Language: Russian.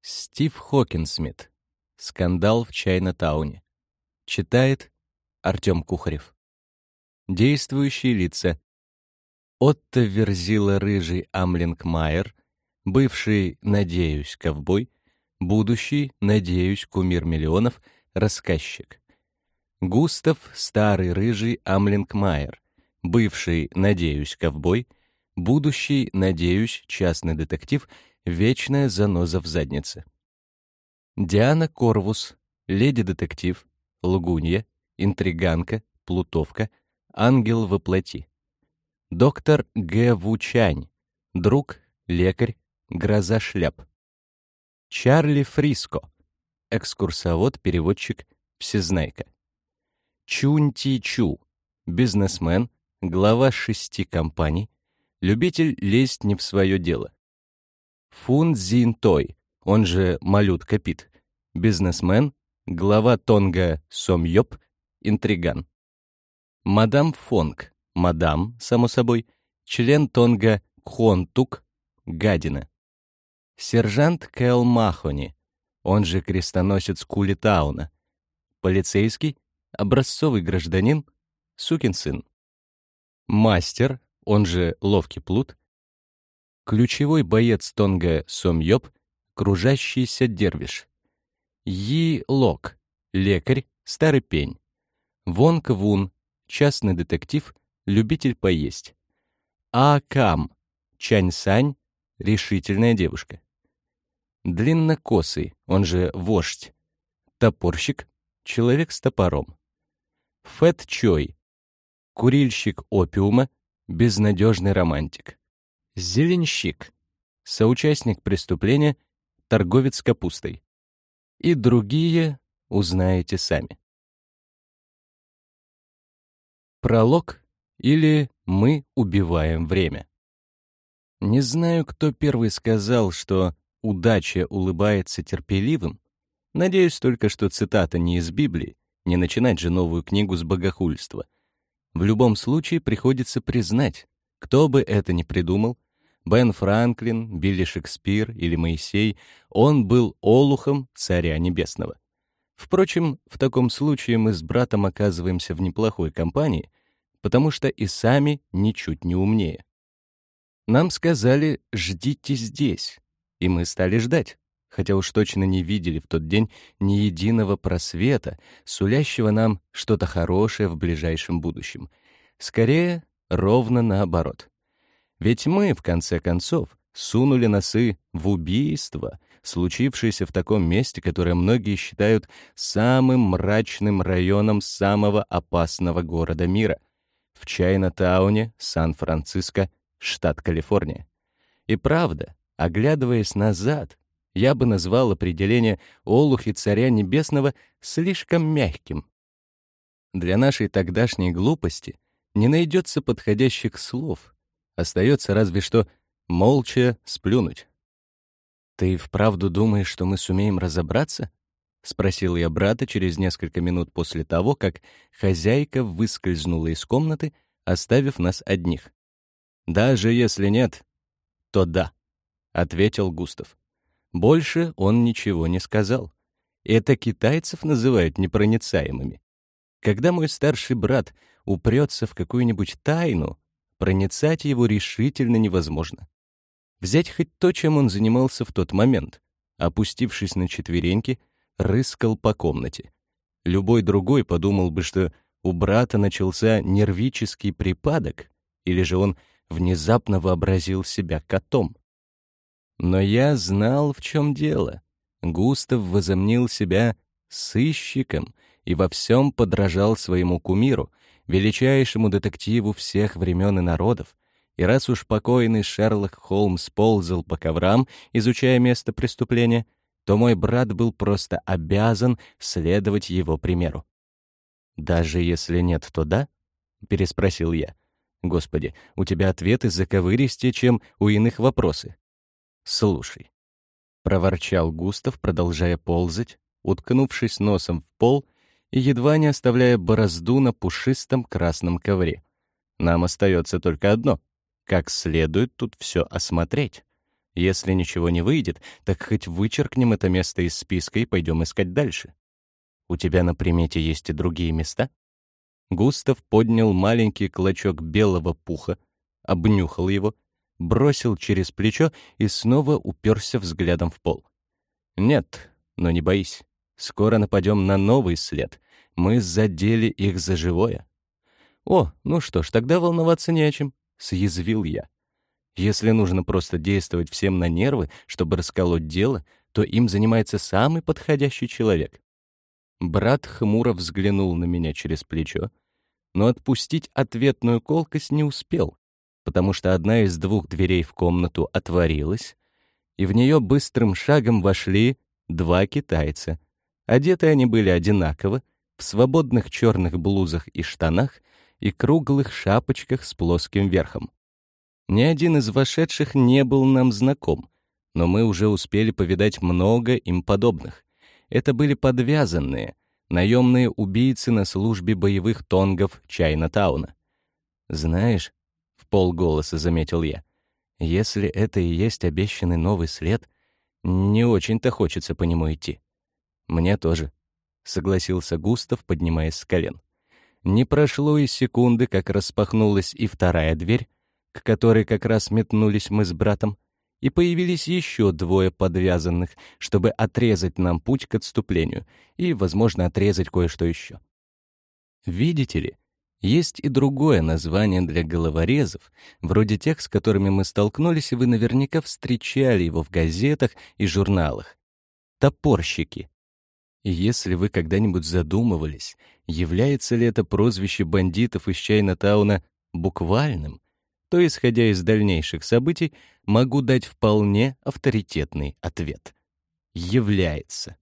Стив Хокинсмит. Скандал в Чайна-тауне. Читает Артём Кухарев. Действующие лица. Отто Верзила Рыжий Амлинг Майер, бывший, надеюсь, ковбой, будущий, надеюсь, кумир миллионов, рассказчик. Густав Старый Рыжий Амлинг Майер, бывший, надеюсь, ковбой, будущий, надеюсь, частный детектив, вечная заноза в заднице. Диана Корвус, леди-детектив, лгунья, интриганка, плутовка, ангел во плоти. Доктор Г. Вучань, друг, лекарь, гроза шляп. Чарли Фриско, экскурсовод, переводчик, всезнайка. Чунти Чу, бизнесмен, глава шести компаний, любитель лезть не в свое дело. Фун Зин Той, он же Малютка Пит, бизнесмен, глава Тонга Сомьёп, интриган. Мадам Фонг, мадам, само собой, член Тонга Кхонтук, гадина. Сержант Кэл Махони, он же крестоносец Кулитауна. Полицейский, образцовый гражданин, сукин сын. Мастер, он же ловкий плут. Ключевой боец Тонга Сомьёп, кружащийся дервиш. Yi Лок, лекарь, старый пень. Вонг Вун, частный детектив, любитель поесть. А Кам, Чань Сань, решительная девушка. Длиннокосый, он же вождь. Топорщик, человек с топором. Фэт Чой, курильщик опиума, безнадежный романтик. Зеленщик, соучастник преступления, торговец капустой. И другие узнаете сами. Пролог или «Мы убиваем время». Не знаю, кто первый сказал, что «удача улыбается терпеливым». Надеюсь только, что цитата не из Библии, не начинать же новую книгу с богохульства. В любом случае приходится признать, кто бы это ни придумал, Бен Франклин, Билли Шекспир или Моисей, он был олухом Царя Небесного. Впрочем, в таком случае мы с братом оказываемся в неплохой компании, потому что и сами ничуть не умнее. Нам сказали «ждите здесь», и мы стали ждать, хотя уж точно не видели в тот день ни единого просвета, сулящего нам что-то хорошее в ближайшем будущем. Скорее, ровно наоборот. Ведь мы, в конце концов, сунули носы в убийство, случившееся в таком месте, которое многие считают самым мрачным районом самого опасного города мира — в Чайна-тауне, Сан-Франциско, штат Калифорния. И правда, оглядываясь назад, я бы назвал определение «Олухи Царя Небесного» слишком мягким. Для нашей тогдашней глупости не найдется подходящих слов. Остается разве что молча сплюнуть. «Ты вправду думаешь, что мы сумеем разобраться?» — спросил я брата через несколько минут после того, как хозяйка выскользнула из комнаты, оставив нас одних. «Даже если нет, то да», — ответил Густав. Больше он ничего не сказал. Это китайцев называют непроницаемыми. Когда мой старший брат упрется в какую-нибудь тайну, проницать его решительно невозможно. Взять хоть то, чем он занимался в тот момент. Опустившись на четвереньки, рыскал по комнате. Любой другой подумал бы, что у брата начался нервический припадок, или же он внезапно вообразил себя котом. Но я знал, в чем дело. Густав возомнил себя сыщиком и во всем подражал своему кумиру, величайшему детективу всех времен и народов. И раз уж покойный Шерлок Холмс ползал по коврам, изучая место преступления, то мой брат был просто обязан следовать его примеру. «Даже если нет, то да?» — переспросил я. «Господи, у тебя ответы заковыристее, чем у иных вопросы». «Слушай», — проворчал Густав, продолжая ползать, уткнувшись носом в пол и едва не оставляя борозду на пушистом красном ковре. «Нам остается только одно — как следует тут все осмотреть. Если ничего не выйдет, так хоть вычеркнем это место из списка и пойдем искать дальше. У тебя на примете есть и другие места? Густав поднял маленький клочок белого пуха, обнюхал его, бросил через плечо и снова уперся взглядом в пол. «Нет, но не боись. Скоро нападем на новый след. Мы задели их за живое». «О, ну что ж, тогда волноваться не о чем», — съязвил я. «Если нужно просто действовать всем на нервы, чтобы расколоть дело, то им занимается самый подходящий человек. Брат хмуро взглянул на меня через плечо, но отпустить ответную колкость не успел, потому что одна из двух дверей в комнату отворилась, и в нее быстрым шагом вошли два китайца. Одеты они были одинаково, в свободных черных блузах и штанах и круглых шапочках с плоским верхом. Ни один из вошедших не был нам знаком, но мы уже успели повидать много им подобных. Это были подвязанные, наемные убийцы на службе боевых тонгов Чайна-тауна. «Знаешь», — в полголоса заметил я, «если это и есть обещанный новый след, не очень-то хочется по нему идти». «Мне тоже», — согласился Густав, поднимаясь с колен. Не прошло и секунды, как распахнулась и вторая дверь, к которой как раз метнулись мы с братом и появились еще двое подвязанных, чтобы отрезать нам путь к отступлению и, возможно, отрезать кое-что еще. Видите ли, есть и другое название для головорезов, вроде тех, с которыми мы столкнулись, и вы наверняка встречали его в газетах и журналах. Топорщики. И если вы когда-нибудь задумывались, является ли это прозвище бандитов из Чайна-тауна буквальным, то, исходя из дальнейших событий, могу дать вполне авторитетный ответ. Является.